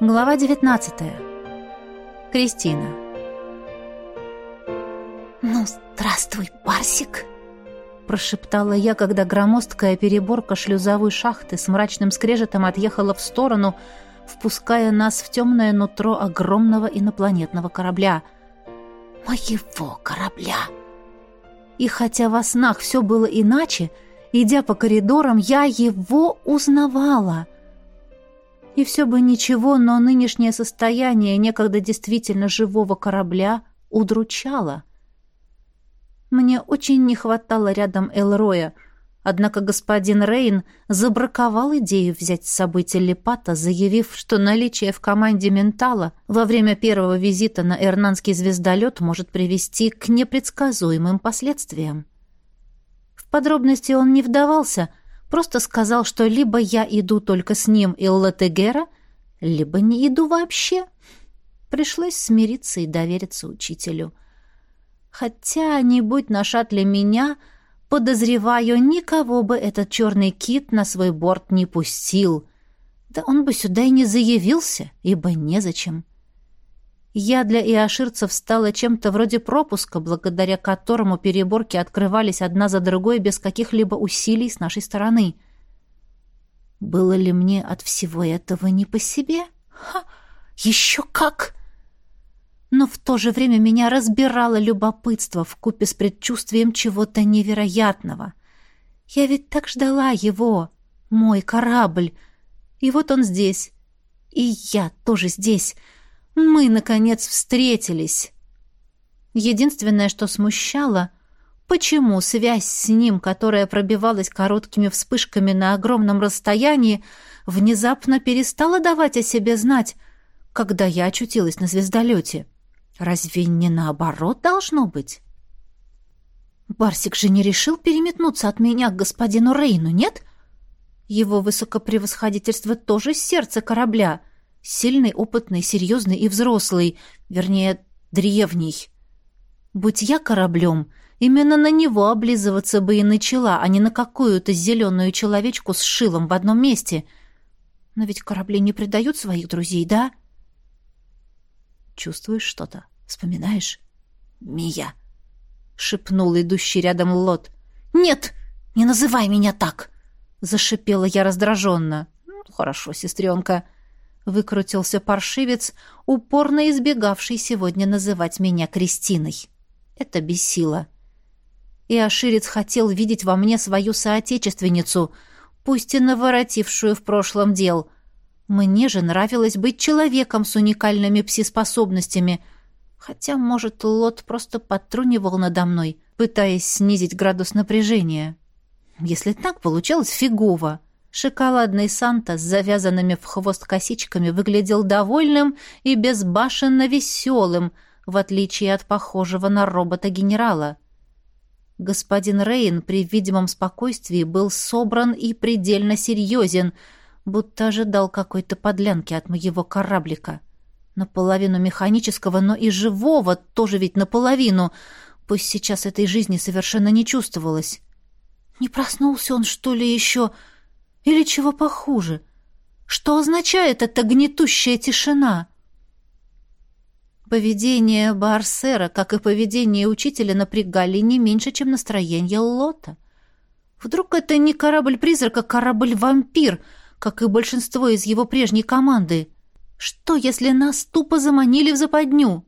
Глава 19. Кристина. «Ну, здравствуй, Барсик!» Прошептала я, когда громоздкая переборка шлюзовой шахты с мрачным скрежетом отъехала в сторону, впуская нас в темное нутро огромного инопланетного корабля. «Моего корабля!» И хотя во снах все было иначе, идя по коридорам, я его узнавала — и все бы ничего, но нынешнее состояние некогда действительно живого корабля удручало. Мне очень не хватало рядом Элроя, однако господин Рейн забраковал идею взять с собой телепата, заявив, что наличие в команде ментала во время первого визита на эрнанский звездолет может привести к непредсказуемым последствиям. В подробности он не вдавался — Просто сказал, что либо я иду только с ним и Латегера, либо не иду вообще. Пришлось смириться и довериться учителю. Хотя, не будь на шаттле меня, подозреваю, никого бы этот черный кит на свой борт не пустил. Да он бы сюда и не заявился, ибо незачем. Я для иоширцев стала чем-то вроде пропуска, благодаря которому переборки открывались одна за другой без каких-либо усилий с нашей стороны. Было ли мне от всего этого не по себе? Ха! Еще как! Но в то же время меня разбирало любопытство в купе с предчувствием чего-то невероятного. Я ведь так ждала его, мой корабль. И вот он здесь. И я тоже здесь — мы, наконец, встретились. Единственное, что смущало, почему связь с ним, которая пробивалась короткими вспышками на огромном расстоянии, внезапно перестала давать о себе знать, когда я очутилась на звездолете. Разве не наоборот должно быть? Барсик же не решил переметнуться от меня к господину Рейну, нет? Его высокопревосходительство тоже сердце корабля — Сильный, опытный, серьезный и взрослый, вернее, древний. Будь я кораблем, именно на него облизываться бы и начала, а не на какую-то зеленую человечку с шилом в одном месте. Но ведь корабли не предают своих друзей, да? Чувствуешь что-то? Вспоминаешь? Мия, шепнул идущий рядом Лот. Нет, не называй меня так, зашипела я раздраженно. Ну, хорошо, сестренка. — Выкрутился паршивец, упорно избегавший сегодня называть меня Кристиной. Это бесило. И Аширец хотел видеть во мне свою соотечественницу, пусть и наворотившую в прошлом дел. Мне же нравилось быть человеком с уникальными пси-способностями, хотя, может, Лот просто подтрунивал надо мной, пытаясь снизить градус напряжения. Если так получалось, фигово. Шоколадный Санта с завязанными в хвост косичками выглядел довольным и безбашенно веселым, в отличие от похожего на робота-генерала. Господин Рейн при видимом спокойствии был собран и предельно серьезен, будто ожидал какой-то подлянки от моего кораблика. Наполовину механического, но и живого, тоже ведь наполовину, пусть сейчас этой жизни совершенно не чувствовалось. «Не проснулся он, что ли, еще?» Или чего похуже? Что означает эта гнетущая тишина? Поведение Барсера, как и поведение учителя, напрягали не меньше, чем настроение Лота. Вдруг это не корабль-призрак, а корабль-вампир, как и большинство из его прежней команды? Что, если нас тупо заманили в западню?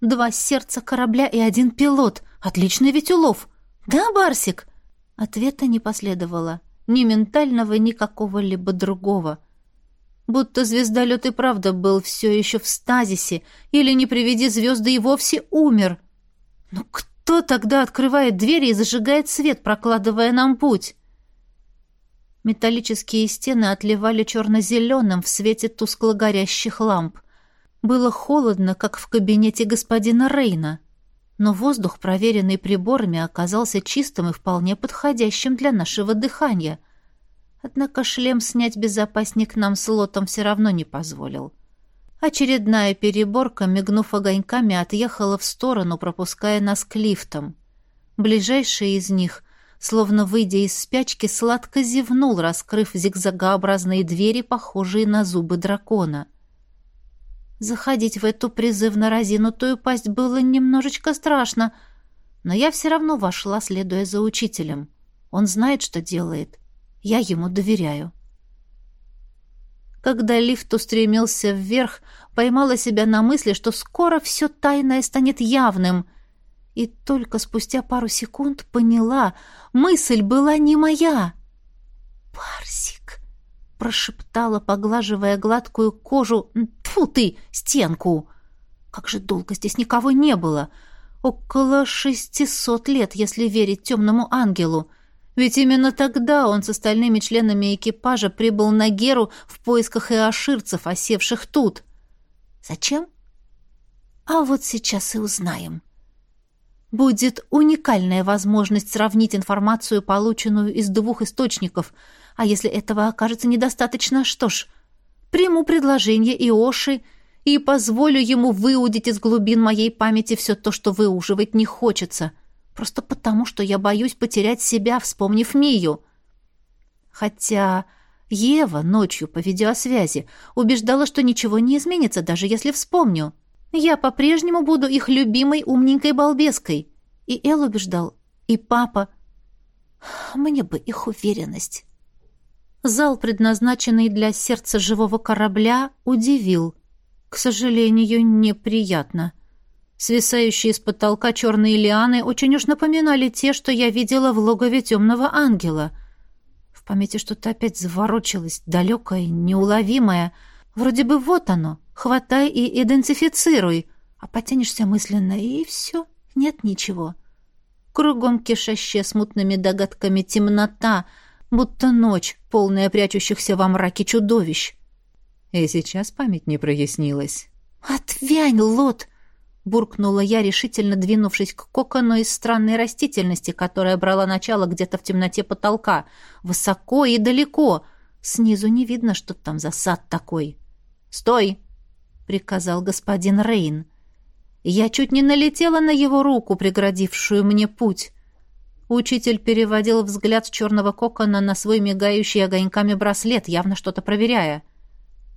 Два сердца корабля и один пилот. Отличный ведь улов. Да, Барсик? Ответа не последовало ни ментального, ни какого-либо другого. Будто звездолет и правда был все еще в стазисе, или, не приведи звезды, и вовсе умер. Но кто тогда открывает двери и зажигает свет, прокладывая нам путь? Металлические стены отливали черно-зеленым в свете тускло горящих ламп. Было холодно, как в кабинете господина Рейна но воздух, проверенный приборами, оказался чистым и вполне подходящим для нашего дыхания. Однако шлем снять безопасник нам с лотом все равно не позволил. Очередная переборка, мигнув огоньками, отъехала в сторону, пропуская нас к лифтам. Ближайший из них, словно выйдя из спячки, сладко зевнул, раскрыв зигзагообразные двери, похожие на зубы дракона. Заходить в эту призывно разинутую пасть было немножечко страшно, но я все равно вошла, следуя за учителем. Он знает, что делает. Я ему доверяю. Когда лифт устремился вверх, поймала себя на мысли, что скоро все тайное станет явным. И только спустя пару секунд поняла, мысль была не моя. «Парсик!» — прошептала, поглаживая гладкую кожу. Тьфу ты, стенку! Как же долго здесь никого не было! Около шестисот лет, если верить темному ангелу. Ведь именно тогда он с остальными членами экипажа прибыл на Геру в поисках иоширцев, осевших тут. Зачем? А вот сейчас и узнаем. Будет уникальная возможность сравнить информацию, полученную из двух источников, а если этого окажется недостаточно, что ж, приму предложение Иоши и позволю ему выудить из глубин моей памяти все то, что выуживать не хочется — Просто потому, что я боюсь потерять себя, вспомнив Мию. Хотя Ева ночью по видеосвязи убеждала, что ничего не изменится, даже если вспомню. Я по-прежнему буду их любимой умненькой балбеской. И Эл убеждал, и папа. Мне бы их уверенность. Зал, предназначенный для сердца живого корабля, удивил. К сожалению, неприятно. — Свисающие с потолка черные лианы очень уж напоминали те, что я видела в логове темного ангела. В памяти что-то опять заворочилось, далекое, неуловимое. Вроде бы вот оно, хватай и идентифицируй. А потянешься мысленно, и все, нет ничего. Кругом кишащая смутными догадками темнота, будто ночь, полная прячущихся во мраке чудовищ. И сейчас память не прояснилась. «Отвянь, Лот!» буркнула я, решительно двинувшись к кокону из странной растительности, которая брала начало где-то в темноте потолка, высоко и далеко. Снизу не видно, что там за сад такой. «Стой!» — приказал господин Рейн. Я чуть не налетела на его руку, преградившую мне путь. Учитель переводил взгляд с черного кокона на свой мигающий огоньками браслет, явно что-то проверяя.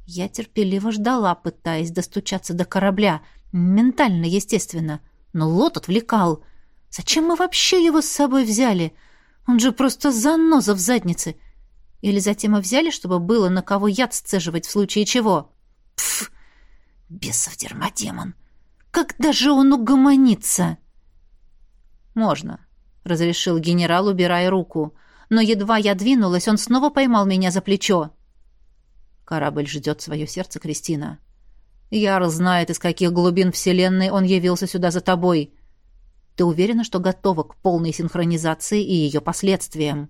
Я терпеливо ждала, пытаясь достучаться до корабля — Ментально, естественно. Но Лот отвлекал. Зачем мы вообще его с собой взяли? Он же просто заноза в заднице. Или затем мы взяли, чтобы было на кого яд сцеживать в случае чего? Пф! Бесов дермодемон! Когда же он угомонится? Можно, — разрешил генерал, убирая руку. Но едва я двинулась, он снова поймал меня за плечо. Корабль ждет свое сердце, Кристина. Яр знает, из каких глубин Вселенной он явился сюда за тобой. Ты уверена, что готова к полной синхронизации и ее последствиям?»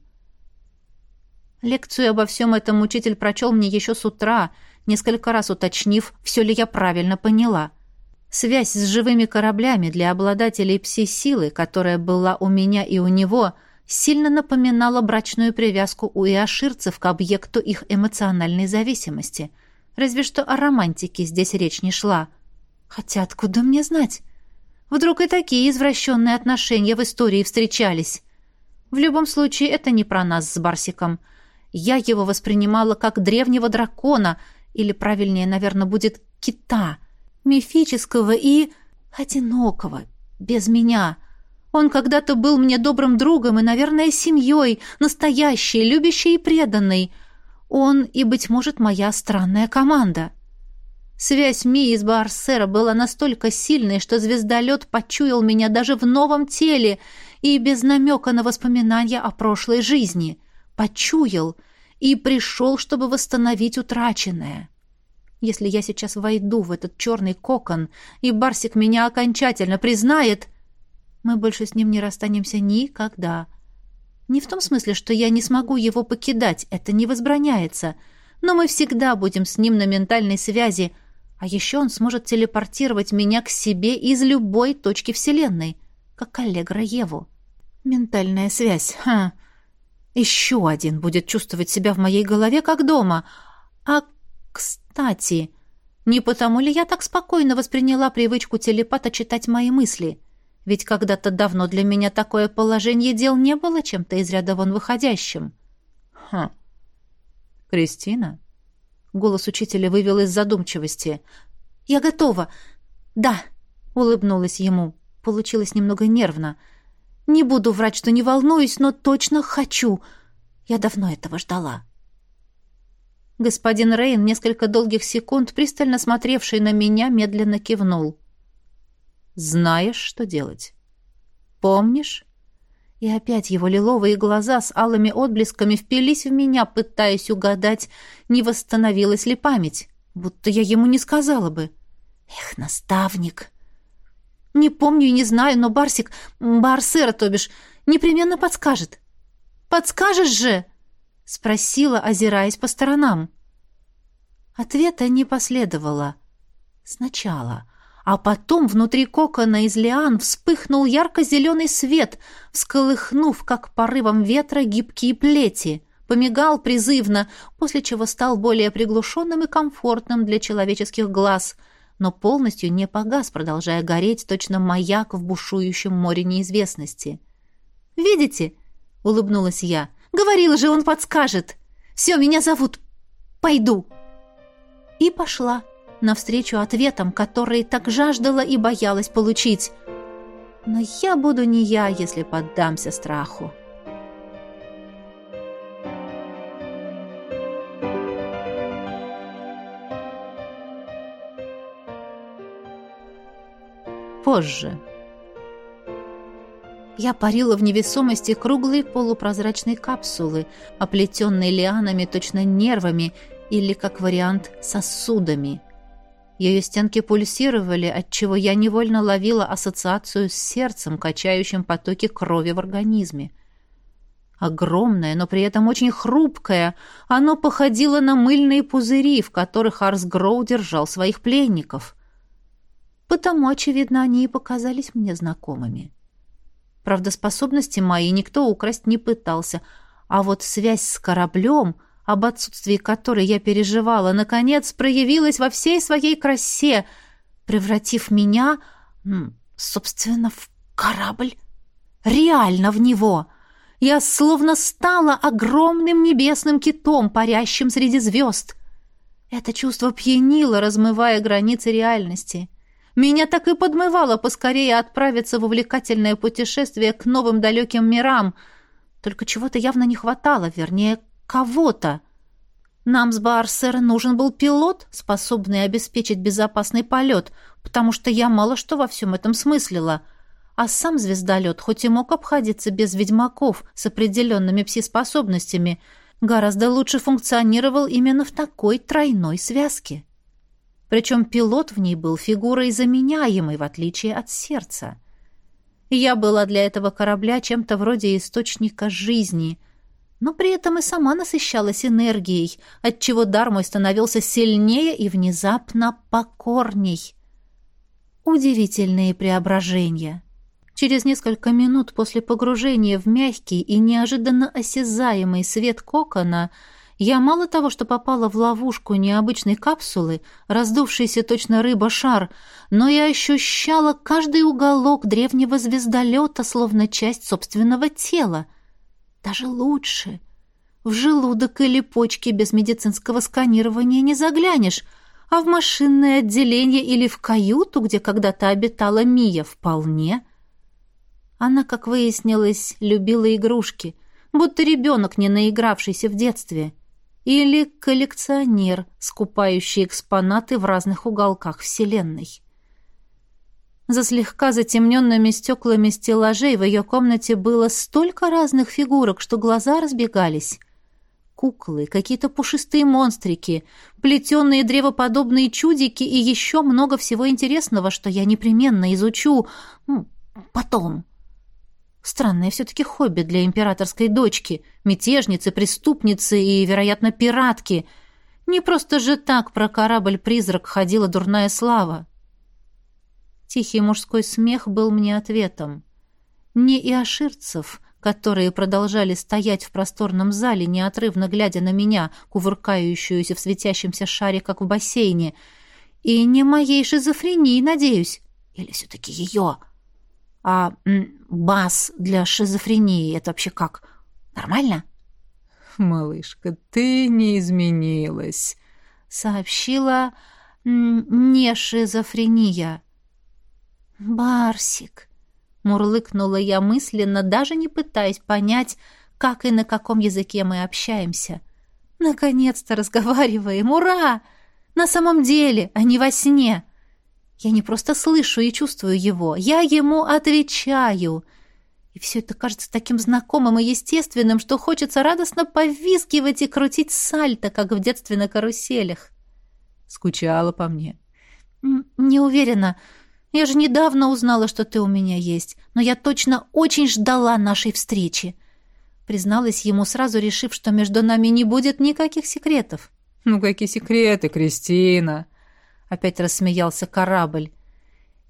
Лекцию обо всем этом учитель прочел мне еще с утра, несколько раз уточнив, все ли я правильно поняла. Связь с живыми кораблями для обладателей пси-силы, которая была у меня и у него, сильно напоминала брачную привязку у иоширцев к объекту их эмоциональной зависимости — Разве что о романтике здесь речь не шла. Хотя откуда мне знать? Вдруг и такие извращенные отношения в истории встречались. В любом случае, это не про нас с Барсиком. Я его воспринимала как древнего дракона, или, правильнее, наверное, будет кита, мифического и одинокого, без меня. Он когда-то был мне добрым другом и, наверное, семьей, настоящей, любящей и преданной — он и, быть может, моя странная команда. Связь Мии с Барсера была настолько сильной, что звездолет почуял меня даже в новом теле и без намека на воспоминания о прошлой жизни. Почуял и пришел, чтобы восстановить утраченное. Если я сейчас войду в этот черный кокон, и Барсик меня окончательно признает, мы больше с ним не расстанемся никогда. — не в том смысле, что я не смогу его покидать, это не возбраняется. Но мы всегда будем с ним на ментальной связи, а еще он сможет телепортировать меня к себе из любой точки Вселенной, как Аллегра Еву. Ментальная связь, ха. Еще один будет чувствовать себя в моей голове как дома. А, кстати, не потому ли я так спокойно восприняла привычку телепата читать мои мысли?» Ведь когда-то давно для меня такое положение дел не было чем-то из ряда вон выходящим. Хм. Кристина? Голос учителя вывел из задумчивости. Я готова. Да, улыбнулась ему. Получилось немного нервно. Не буду врать, что не волнуюсь, но точно хочу. Я давно этого ждала. Господин Рейн, несколько долгих секунд, пристально смотревший на меня, медленно кивнул. «Знаешь, что делать? Помнишь?» И опять его лиловые глаза с алыми отблесками впились в меня, пытаясь угадать, не восстановилась ли память, будто я ему не сказала бы. «Эх, наставник!» «Не помню и не знаю, но Барсик, Барсера, то бишь, непременно подскажет». «Подскажешь же!» Спросила, озираясь по сторонам. Ответа не последовало. Сначала, а потом внутри кокона из лиан вспыхнул ярко-зеленый свет, всколыхнув, как порывом ветра, гибкие плети, помигал призывно, после чего стал более приглушенным и комфортным для человеческих глаз, но полностью не погас, продолжая гореть точно маяк в бушующем море неизвестности. «Видите?» — улыбнулась я. Говорила же, он подскажет. Все, меня зовут. Пойду. И пошла навстречу ответам, которые так жаждала и боялась получить. Но я буду не я, если поддамся страху. Позже. Я парила в невесомости круглой полупрозрачной капсулы, оплетенной лианами точно нервами или, как вариант, сосудами. Ее стенки пульсировали, отчего я невольно ловила ассоциацию с сердцем, качающим потоки крови в организме. Огромное, но при этом очень хрупкое, оно походило на мыльные пузыри, в которых Арсгроу держал своих пленников. Потому, очевидно, они и показались мне знакомыми. Правда, способности мои никто украсть не пытался, а вот связь с кораблем, об отсутствии которой я переживала, наконец проявилась во всей своей красе, превратив меня, собственно, в корабль. Реально в него. Я словно стала огромным небесным китом, парящим среди звезд. Это чувство пьянило, размывая границы реальности. Меня так и подмывало поскорее отправиться в увлекательное путешествие к новым далеким мирам. Только чего-то явно не хватало, вернее, кого-то. Нам с Барсера нужен был пилот, способный обеспечить безопасный полет, потому что я мало что во всем этом смыслила. А сам звездолет, хоть и мог обходиться без ведьмаков с определенными пси-способностями, гораздо лучше функционировал именно в такой тройной связке. Причем пилот в ней был фигурой заменяемой, в отличие от сердца. Я была для этого корабля чем-то вроде источника жизни, но при этом и сама насыщалась энергией, отчего дар мой становился сильнее и внезапно покорней. Удивительные преображения. Через несколько минут после погружения в мягкий и неожиданно осязаемый свет кокона — я мало того, что попала в ловушку необычной капсулы, раздувшейся точно рыба-шар, но и ощущала каждый уголок древнего звездолета, словно часть собственного тела. Даже лучше. В желудок или почки без медицинского сканирования не заглянешь, а в машинное отделение или в каюту, где когда-то обитала Мия, вполне. Она, как выяснилось, любила игрушки, будто ребенок, не наигравшийся в детстве — или коллекционер, скупающий экспонаты в разных уголках Вселенной. За слегка затемненными стеклами стеллажей в ее комнате было столько разных фигурок, что глаза разбегались. Куклы, какие-то пушистые монстрики, плетеные древоподобные чудики и еще много всего интересного, что я непременно изучу потом. Странное все-таки хобби для императорской дочки, мятежницы, преступницы и, вероятно, пиратки. Не просто же так про корабль-призрак ходила дурная слава. Тихий мужской смех был мне ответом. Не и оширцев, которые продолжали стоять в просторном зале, неотрывно глядя на меня, кувыркающуюся в светящемся шаре, как в бассейне, и не моей шизофрении, надеюсь. Или все-таки ее... А бас для шизофрении это вообще как? Нормально? Малышка, ты не изменилась, сообщила не шизофрения. «Барсик», — мурлыкнула я мысленно, даже не пытаясь понять, как и на каком языке мы общаемся. «Наконец-то разговариваем! Ура! На самом деле, а не во сне!» Я не просто слышу и чувствую его, я ему отвечаю. И все это кажется таким знакомым и естественным, что хочется радостно повизгивать и крутить сальто, как в детстве на каруселях. Скучала по мне. «Не уверена. Я же недавно узнала, что ты у меня есть, но я точно очень ждала нашей встречи». Призналась ему, сразу решив, что между нами не будет никаких секретов. «Ну какие секреты, Кристина?» Опять рассмеялся корабль.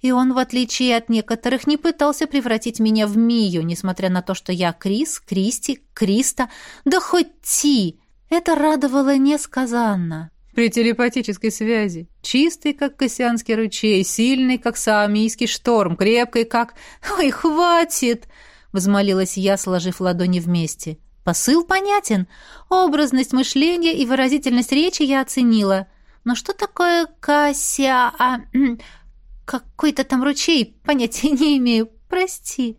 И он, в отличие от некоторых, не пытался превратить меня в Мию, несмотря на то, что я Крис, Кристи, Криста, да хоть Ти. Это радовало несказанно. При телепатической связи. Чистый, как Кассианский ручей, сильный, как Саамийский шторм, крепкий, как... «Ой, хватит!» — взмолилась я, сложив ладони вместе. «Посыл понятен. Образность мышления и выразительность речи я оценила. Но что такое Кассиа... А, какой-то там ручей, понятия не имею. Прости».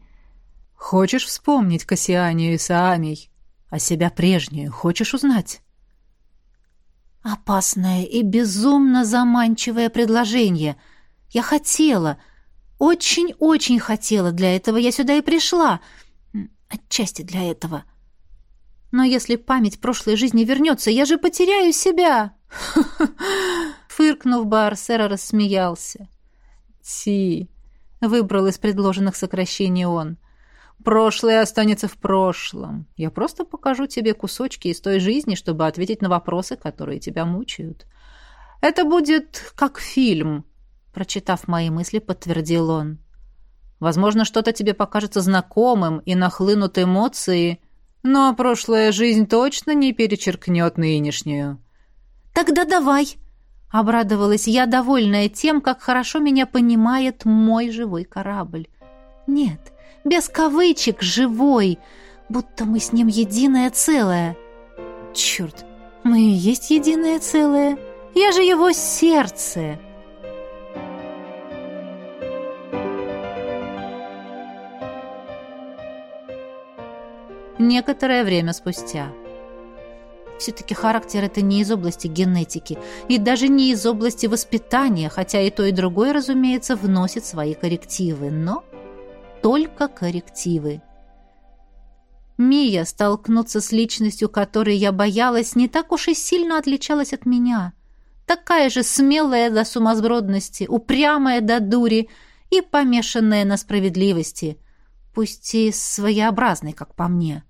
«Хочешь вспомнить Кассианию и Саамий? А себя прежнюю хочешь узнать?» Опасное и безумно заманчивое предложение. Я хотела, очень-очень хотела, для этого я сюда и пришла. Отчасти для этого. Но если память прошлой жизни вернется, я же потеряю себя. Фыркнув, Барсера рассмеялся. Ти, выбрал из предложенных сокращений он. — Прошлое останется в прошлом. Я просто покажу тебе кусочки из той жизни, чтобы ответить на вопросы, которые тебя мучают. Это будет как фильм, прочитав мои мысли, подтвердил он. Возможно, что-то тебе покажется знакомым и нахлынут эмоции, но прошлая жизнь точно не перечеркнет нынешнюю. Тогда давай, обрадовалась я, довольная тем, как хорошо меня понимает мой живой корабль. Нет, без кавычек, живой, будто мы с ним единое целое. Черт, мы и есть единое целое. Я же его сердце. Некоторое время спустя. Все-таки характер это не из области генетики и даже не из области воспитания, хотя и то, и другое, разумеется, вносит свои коррективы. Но только коррективы. Мия столкнуться с личностью, которой я боялась, не так уж и сильно отличалась от меня. Такая же смелая до сумасбродности, упрямая до дури и помешанная на справедливости, пусть и своеобразной, как по мне.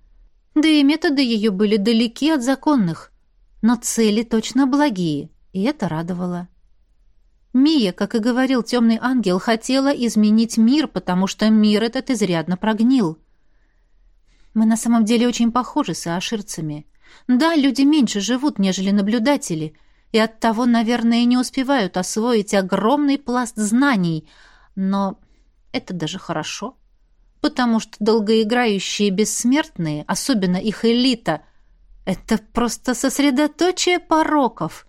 Да и методы ее были далеки от законных, но цели точно благие, и это радовало. Мия, как и говорил темный ангел, хотела изменить мир, потому что мир этот изрядно прогнил. Мы на самом деле очень похожи с аширцами. Да, люди меньше живут, нежели наблюдатели, и оттого, наверное, не успевают освоить огромный пласт знаний, но это даже хорошо, потому что долгоиграющие бессмертные, особенно их элита, это просто сосредоточие пороков.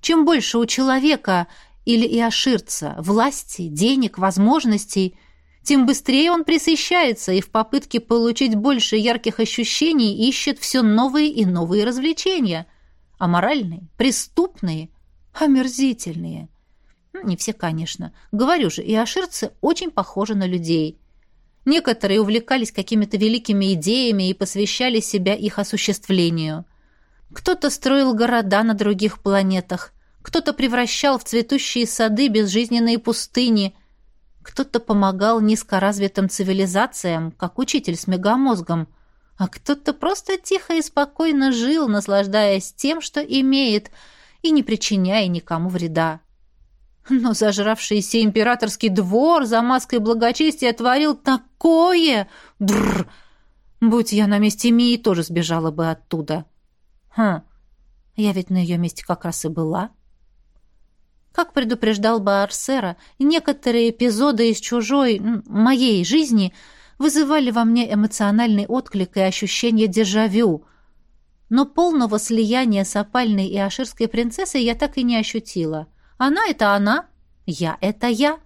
Чем больше у человека или и оширца, власти, денег, возможностей, тем быстрее он присыщается и в попытке получить больше ярких ощущений ищет все новые и новые развлечения. Аморальные, преступные, омерзительные. Ну, не все, конечно. Говорю же, и аширцы очень похожи на людей. Некоторые увлекались какими-то великими идеями и посвящали себя их осуществлению. Кто-то строил города на других планетах, кто-то превращал в цветущие сады безжизненные пустыни, кто-то помогал низкоразвитым цивилизациям, как учитель с мегамозгом, а кто-то просто тихо и спокойно жил, наслаждаясь тем, что имеет, и не причиняя никому вреда. Но зажравшийся императорский двор за маской благочестия творил такое... Бррр! Будь я на месте Мии, тоже сбежала бы оттуда. Хм, я ведь на ее месте как раз и была. — как предупреждал Баарсера, некоторые эпизоды из чужой, моей жизни вызывали во мне эмоциональный отклик и ощущение дежавю. Но полного слияния с опальной и аширской принцессой я так и не ощутила. Она — это она, я — это я.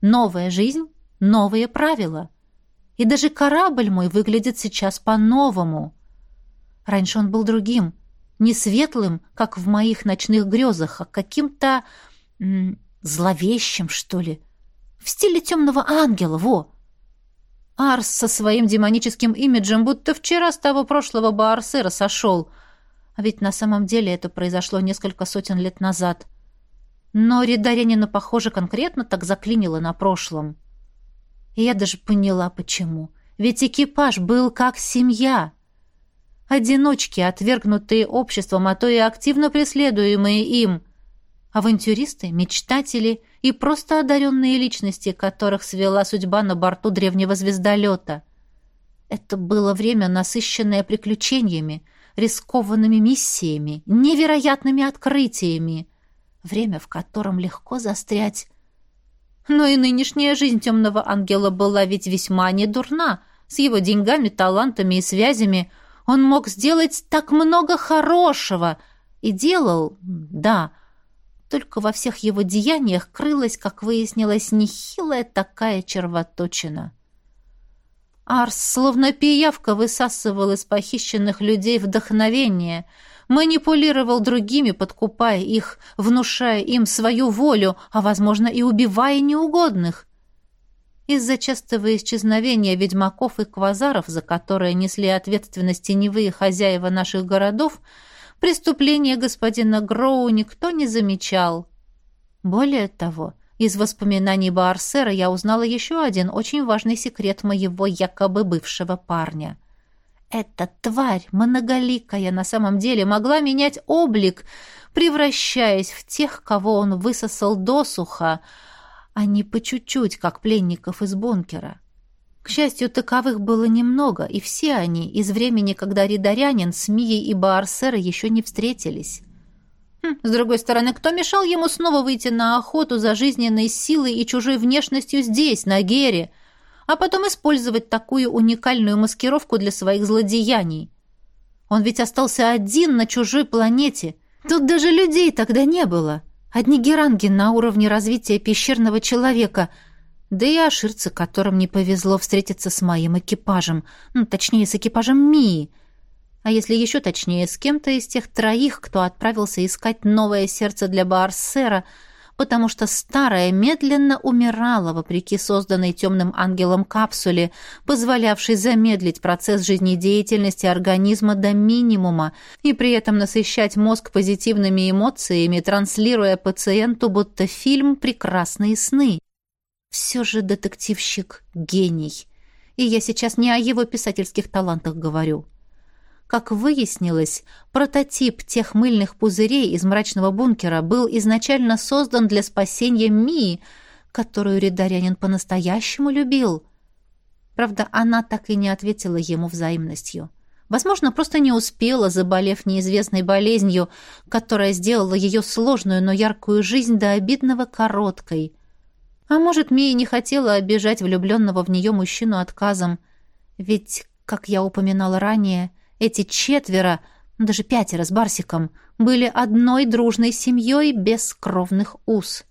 Новая жизнь, новые правила. И даже корабль мой выглядит сейчас по-новому. Раньше он был другим, не светлым, как в моих ночных грезах, а каким-то зловещим, что ли. В стиле темного ангела, во! Арс со своим демоническим имиджем будто вчера с того прошлого Баарсера сошел. А ведь на самом деле это произошло несколько сотен лет назад. Но Ридарянина, похоже, конкретно так заклинило на прошлом. И я даже поняла, почему. Ведь экипаж был как семья. Одиночки, отвергнутые обществом, а то и активно преследуемые им. Авантюристы, мечтатели и просто одаренные личности, которых свела судьба на борту древнего звездолета. Это было время, насыщенное приключениями, рискованными миссиями, невероятными открытиями. Время, в котором легко застрять. Но и нынешняя жизнь темного ангела была ведь весьма недурна. С его деньгами, талантами и связями он мог сделать так много хорошего. И делал, да, — только во всех его деяниях крылась, как выяснилось, нехилая такая червоточина. Арс, словно пиявка, высасывал из похищенных людей вдохновение, манипулировал другими, подкупая их, внушая им свою волю, а, возможно, и убивая неугодных. Из-за частого исчезновения ведьмаков и квазаров, за которые несли ответственность теневые хозяева наших городов, Преступления господина Гроу никто не замечал. Более того, из воспоминаний Баарсера я узнала еще один очень важный секрет моего якобы бывшего парня. Эта тварь, многоликая, на самом деле могла менять облик, превращаясь в тех, кого он высосал досуха, а не по чуть-чуть, как пленников из бункера. К счастью, таковых было немного, и все они из времени, когда Ридарянин с и Баарсера еще не встретились. Хм, с другой стороны, кто мешал ему снова выйти на охоту за жизненной силой и чужой внешностью здесь, на Гере, а потом использовать такую уникальную маскировку для своих злодеяний? Он ведь остался один на чужой планете. Тут даже людей тогда не было. Одни геранги на уровне развития пещерного человека — да и аширцы, которым не повезло встретиться с моим экипажем, ну, точнее, с экипажем Мии. А если еще точнее, с кем-то из тех троих, кто отправился искать новое сердце для Баарсера, потому что старое медленно умирало, вопреки созданной темным ангелом капсуле, позволявшей замедлить процесс жизнедеятельности организма до минимума и при этом насыщать мозг позитивными эмоциями, транслируя пациенту будто фильм «Прекрасные сны». Все же детективщик — гений. И я сейчас не о его писательских талантах говорю. Как выяснилось, прототип тех мыльных пузырей из мрачного бункера был изначально создан для спасения Мии, которую Ридарянин по-настоящему любил. Правда, она так и не ответила ему взаимностью. Возможно, просто не успела, заболев неизвестной болезнью, которая сделала ее сложную, но яркую жизнь до обидного короткой — а может, Мия не хотела обижать влюбленного в нее мужчину отказом. Ведь, как я упоминала ранее, эти четверо, даже пятеро с Барсиком, были одной дружной семьей без кровных уз.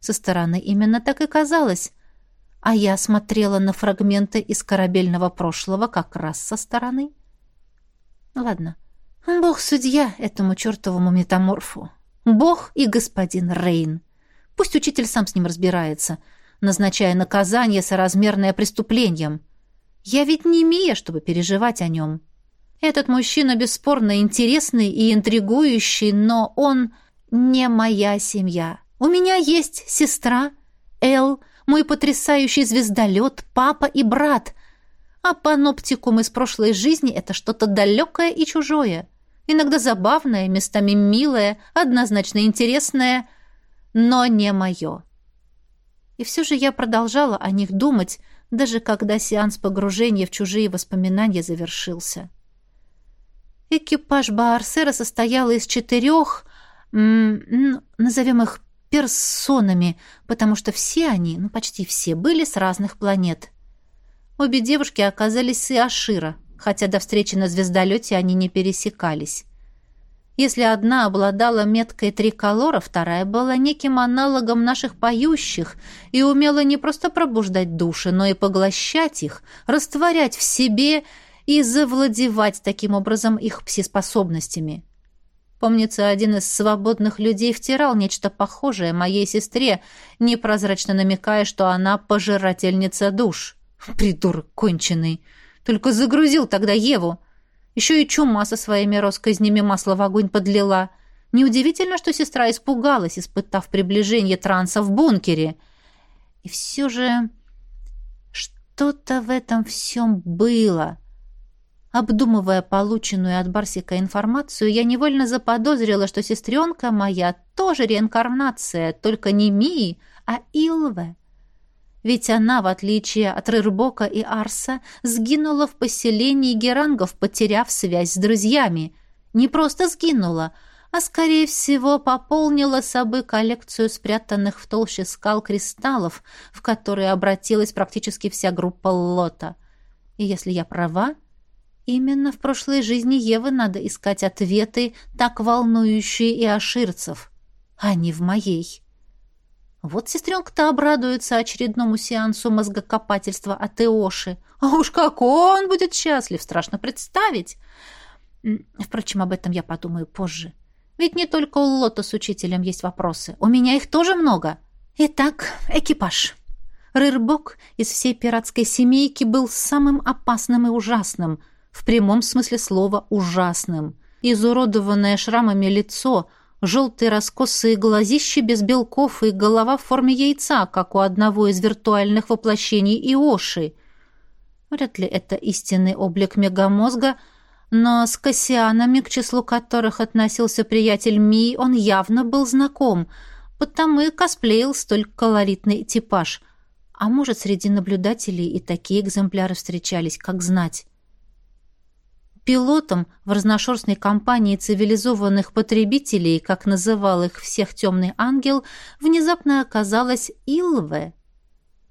Со стороны именно так и казалось. А я смотрела на фрагменты из корабельного прошлого как раз со стороны. Ладно, бог-судья этому чертовому метаморфу. Бог и господин Рейн. Пусть учитель сам с ним разбирается, назначая наказание соразмерное преступлением. Я ведь не Мия, чтобы переживать о нем. Этот мужчина бесспорно интересный и интригующий, но он не моя семья. У меня есть сестра, Эл, мой потрясающий звездолет, папа и брат. А паноптикум из прошлой жизни — это что-то далекое и чужое. Иногда забавное, местами милое, однозначно интересное — но не мое. И все же я продолжала о них думать, даже когда сеанс погружения в чужие воспоминания завершился. Экипаж Баарсера состоял из четырех, назовем их персонами, потому что все они, ну почти все, были с разных планет. Обе девушки оказались с Иашира, хотя до встречи на звездолете они не пересекались. Если одна обладала меткой триколора, вторая была неким аналогом наших поющих и умела не просто пробуждать души, но и поглощать их, растворять в себе и завладевать таким образом их псиспособностями. Помнится, один из свободных людей втирал нечто похожее моей сестре, непрозрачно намекая, что она пожирательница душ. Придурок конченый. Только загрузил тогда Еву. Еще и чума со своими росказнями масло в огонь подлила. Неудивительно, что сестра испугалась, испытав приближение транса в бункере. И все же что-то в этом всем было. Обдумывая полученную от Барсика информацию, я невольно заподозрила, что сестренка моя тоже реинкарнация, только не Мии, а Илве. Ведь она, в отличие от Рырбока и Арса, сгинула в поселении герангов, потеряв связь с друзьями. Не просто сгинула, а, скорее всего, пополнила собой коллекцию спрятанных в толще скал кристаллов, в которые обратилась практически вся группа Лота. И если я права, именно в прошлой жизни Евы надо искать ответы, так волнующие и аширцев, а не в моей. Вот сестренка-то обрадуется очередному сеансу мозгокопательства от Эоши. А уж как он будет счастлив, страшно представить. Впрочем, об этом я подумаю позже. Ведь не только у Лота с учителем есть вопросы. У меня их тоже много. Итак, экипаж. Рырбок из всей пиратской семейки был самым опасным и ужасным. В прямом смысле слова «ужасным». Изуродованное шрамами лицо — желтые раскосые глазища без белков и голова в форме яйца, как у одного из виртуальных воплощений Иоши. Вряд ли это истинный облик мегамозга, но с кассианами, к числу которых относился приятель Ми, он явно был знаком, потому и косплеил столь колоритный типаж. А может, среди наблюдателей и такие экземпляры встречались, как знать. Пилотом в разношерстной компании цивилизованных потребителей, как называл их всех темный ангел, внезапно оказалась Илве.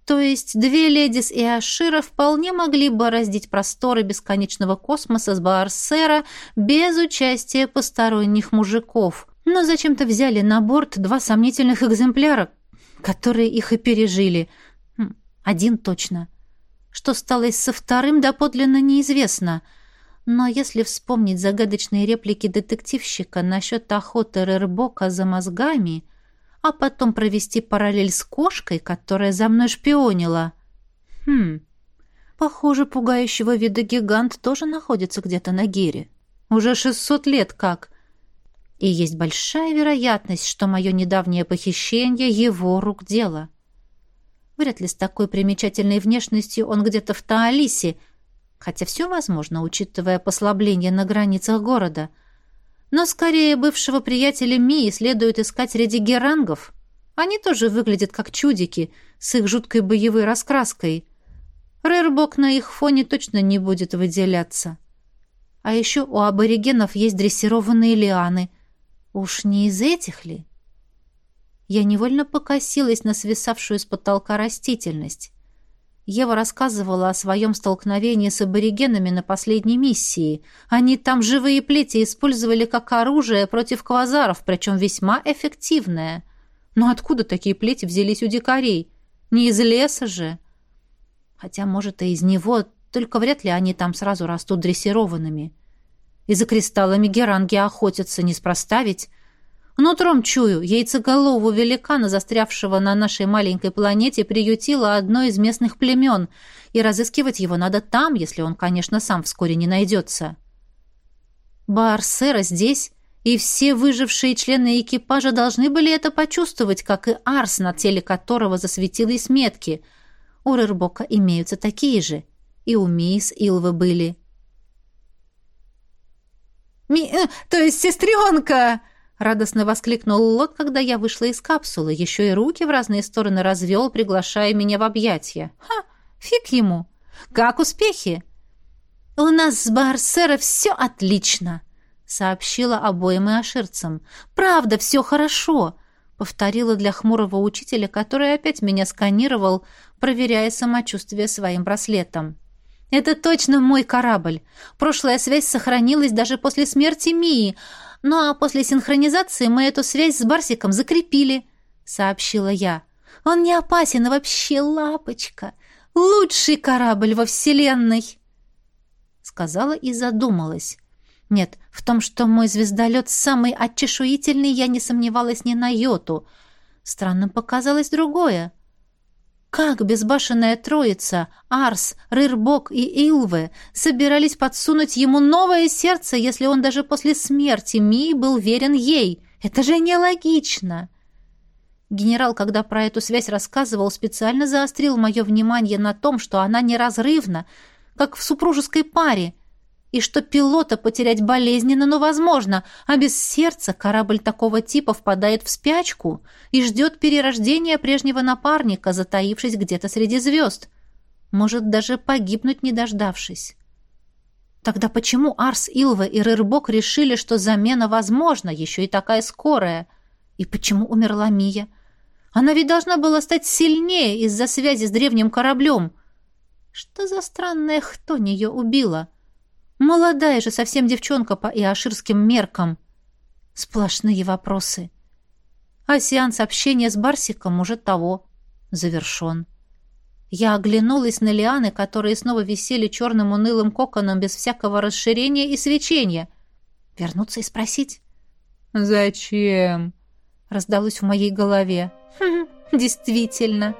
То есть две леди с Иошира вполне могли бы раздить просторы бесконечного космоса с Баарсера без участия посторонних мужиков. Но зачем-то взяли на борт два сомнительных экземпляра, которые их и пережили. Хм, один точно. Что стало со вторым, доподлинно неизвестно — но если вспомнить загадочные реплики детективщика насчет охоты Рербока за мозгами, а потом провести параллель с кошкой, которая за мной шпионила... Хм... Похоже, пугающего вида гигант тоже находится где-то на Гире. Уже шестьсот лет как. И есть большая вероятность, что мое недавнее похищение — его рук дело. Вряд ли с такой примечательной внешностью он где-то в Таалисе — хотя все возможно, учитывая послабление на границах города. Но скорее бывшего приятеля Мии следует искать среди герангов. Они тоже выглядят как чудики, с их жуткой боевой раскраской. Рэрбок на их фоне точно не будет выделяться. А еще у аборигенов есть дрессированные лианы. Уж не из этих ли? Я невольно покосилась на свисавшую с потолка растительность. Ева рассказывала о своем столкновении с аборигенами на последней миссии. Они там живые плети использовали как оружие против квазаров, причем весьма эффективное. Но откуда такие плети взялись у дикарей? Не из леса же. Хотя, может, и из него, только вряд ли они там сразу растут дрессированными. И за кристаллами геранги охотятся, неспроста ведь. Нутром чую, яйцеголового великана, застрявшего на нашей маленькой планете, приютило одно из местных племен, и разыскивать его надо там, если он, конечно, сам вскоре не найдется. Баарсера здесь, и все выжившие члены экипажа должны были это почувствовать, как и Арс, на теле которого засветились метки. У Рырбока имеются такие же, и у Мисс Илвы были. «Ми... Э, то есть сестренка!» Радостно воскликнул Лот, когда я вышла из капсулы, еще и руки в разные стороны развел, приглашая меня в объятия. Ха, фиг ему. Как успехи? У нас с Барсера все отлично, сообщила обоим и аширцам. Правда, все хорошо, повторила для хмурого учителя, который опять меня сканировал, проверяя самочувствие своим браслетом. Это точно мой корабль. Прошлая связь сохранилась даже после смерти Мии, Ну а после синхронизации мы эту связь с Барсиком закрепили, сообщила я. Он не опасен и вообще лапочка. Лучший корабль во Вселенной!» Сказала и задумалась. Нет, в том, что мой звездолет самый отчешуительный, я не сомневалась ни на йоту. Странным показалось другое. Как безбашенная троица, Арс, Рырбок и Илве собирались подсунуть ему новое сердце, если он даже после смерти Ми был верен ей? Это же нелогично!» Генерал, когда про эту связь рассказывал, специально заострил мое внимание на том, что она неразрывна, как в супружеской паре, и что пилота потерять болезненно, но возможно, а без сердца корабль такого типа впадает в спячку и ждет перерождения прежнего напарника, затаившись где-то среди звезд. Может даже погибнуть, не дождавшись. Тогда почему Арс, Илва и Рырбок решили, что замена возможна, еще и такая скорая? И почему умерла Мия? — она ведь должна была стать сильнее из-за связи с древним кораблем. Что за странная хтонь ее убила? Молодая же совсем девчонка по иоширским меркам. Сплошные вопросы. А сеанс общения с Барсиком уже того завершен. Я оглянулась на лианы, которые снова висели черным унылым коконом без всякого расширения и свечения. Вернуться и спросить? «Зачем?» — раздалось в моей голове. Хм, действительно.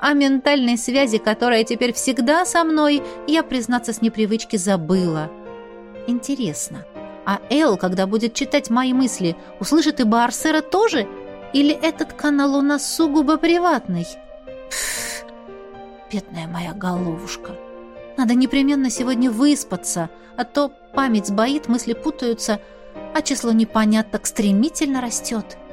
О ментальной связи, которая теперь всегда со мной, я, признаться, с непривычки забыла. Интересно, а Эл, когда будет читать мои мысли, услышит и Барсера тоже? Или этот канал у нас сугубо приватный? Пф, бедная моя головушка. Надо непременно сегодня выспаться, а то память сбоит, мысли путаются, а число непонят так стремительно растет. —